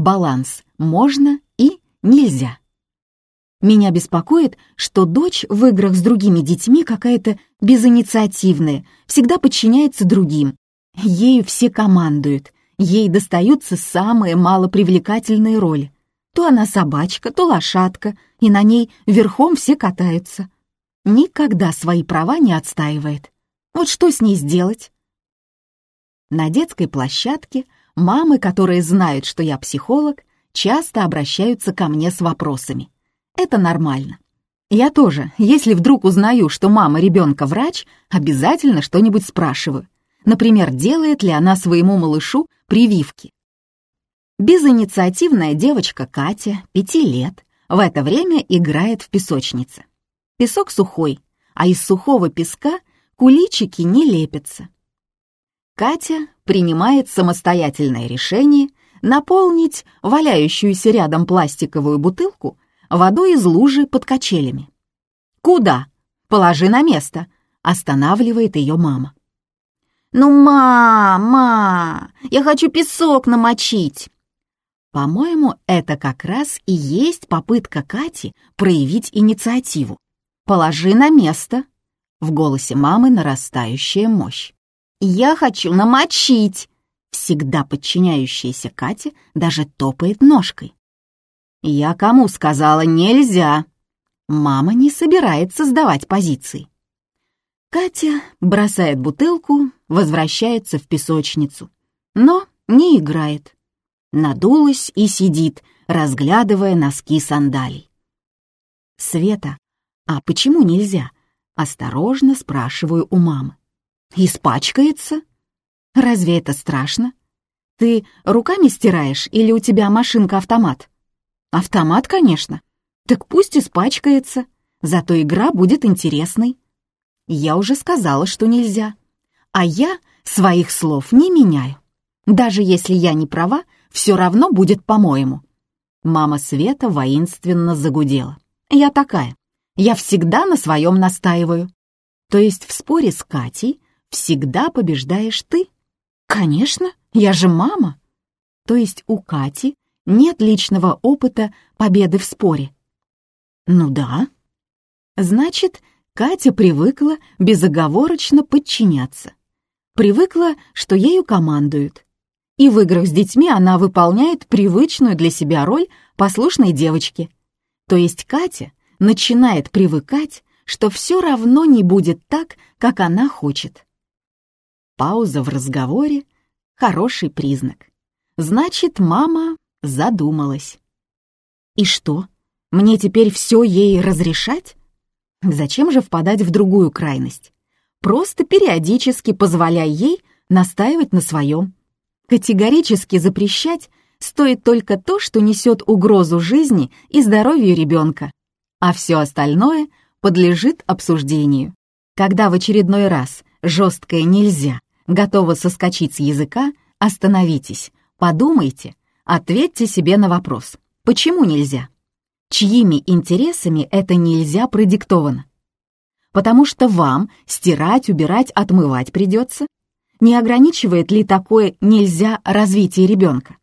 баланс «можно» и «нельзя». Меня беспокоит, что дочь в играх с другими детьми какая-то безинициативная, всегда подчиняется другим. Ею все командуют, ей достаются самые малопривлекательные роли. То она собачка, то лошадка, и на ней верхом все катаются. Никогда свои права не отстаивает. Вот что с ней сделать? На детской площадке мамы, которые знают, что я психолог, часто обращаются ко мне с вопросами. Это нормально. Я тоже, если вдруг узнаю, что мама ребенка врач, обязательно что-нибудь спрашиваю. Например, делает ли она своему малышу прививки. Безинициативная девочка Катя, пяти лет, в это время играет в песочнице. Песок сухой, а из сухого песка куличики не лепятся. Катя принимает самостоятельное решение наполнить валяющуюся рядом пластиковую бутылку водой из лужи под качелями. «Куда? Положи на место», — останавливает ее мама. «Ну, мама, я хочу песок намочить!» По-моему, это как раз и есть попытка Кати проявить инициативу. «Положи на место!» В голосе мамы нарастающая мощь. «Я хочу намочить!» Всегда подчиняющаяся Кате даже топает ножкой. «Я кому сказала нельзя?» Мама не собирается сдавать позиции. Катя бросает бутылку, возвращается в песочницу, но не играет надулась и сидит, разглядывая носки сандалий. «Света, а почему нельзя?» — осторожно спрашиваю у мамы. «Испачкается? Разве это страшно? Ты руками стираешь или у тебя машинка-автомат?» «Автомат, конечно. Так пусть испачкается, зато игра будет интересной». Я уже сказала, что нельзя. А я своих слов не меняю. Даже если я не права, все равно будет по-моему». Мама Света воинственно загудела. «Я такая. Я всегда на своем настаиваю. То есть в споре с Катей всегда побеждаешь ты? Конечно, я же мама. То есть у Кати нет личного опыта победы в споре? Ну да. Значит, Катя привыкла безоговорочно подчиняться. Привыкла, что ею командуют и в играх с детьми она выполняет привычную для себя роль послушной девочки. То есть Катя начинает привыкать, что все равно не будет так, как она хочет. Пауза в разговоре — хороший признак. Значит, мама задумалась. И что, мне теперь все ей разрешать? Зачем же впадать в другую крайность? Просто периодически позволяй ей настаивать на своем. Категорически запрещать стоит только то, что несет угрозу жизни и здоровью ребенка, а все остальное подлежит обсуждению. Когда в очередной раз жесткое «нельзя» готово соскочить с языка, остановитесь, подумайте, ответьте себе на вопрос, почему нельзя? Чьими интересами это нельзя продиктовано? Потому что вам стирать, убирать, отмывать придется? не ограничивает ли такое «нельзя» развитие ребенка?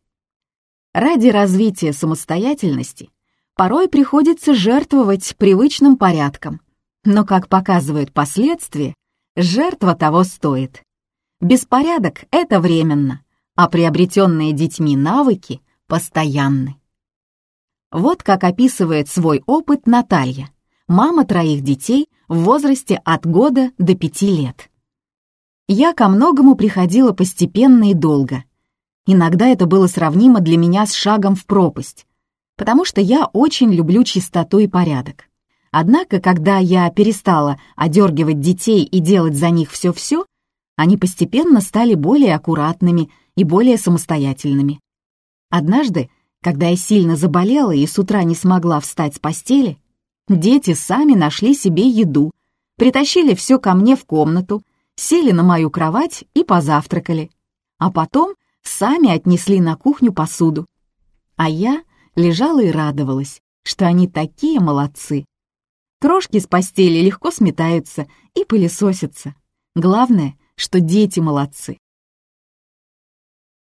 Ради развития самостоятельности порой приходится жертвовать привычным порядком, но, как показывают последствия, жертва того стоит. Беспорядок — это временно, а приобретенные детьми навыки — постоянны. Вот как описывает свой опыт Наталья, мама троих детей в возрасте от года до пяти лет. Я ко многому приходила постепенно и долго. Иногда это было сравнимо для меня с шагом в пропасть, потому что я очень люблю чистоту и порядок. Однако, когда я перестала одергивать детей и делать за них все-все, они постепенно стали более аккуратными и более самостоятельными. Однажды, когда я сильно заболела и с утра не смогла встать с постели, дети сами нашли себе еду, притащили все ко мне в комнату, сели на мою кровать и позавтракали, а потом сами отнесли на кухню посуду. А я лежала и радовалась, что они такие молодцы. Крошки с постели легко сметаются и пылесосятся. Главное, что дети молодцы.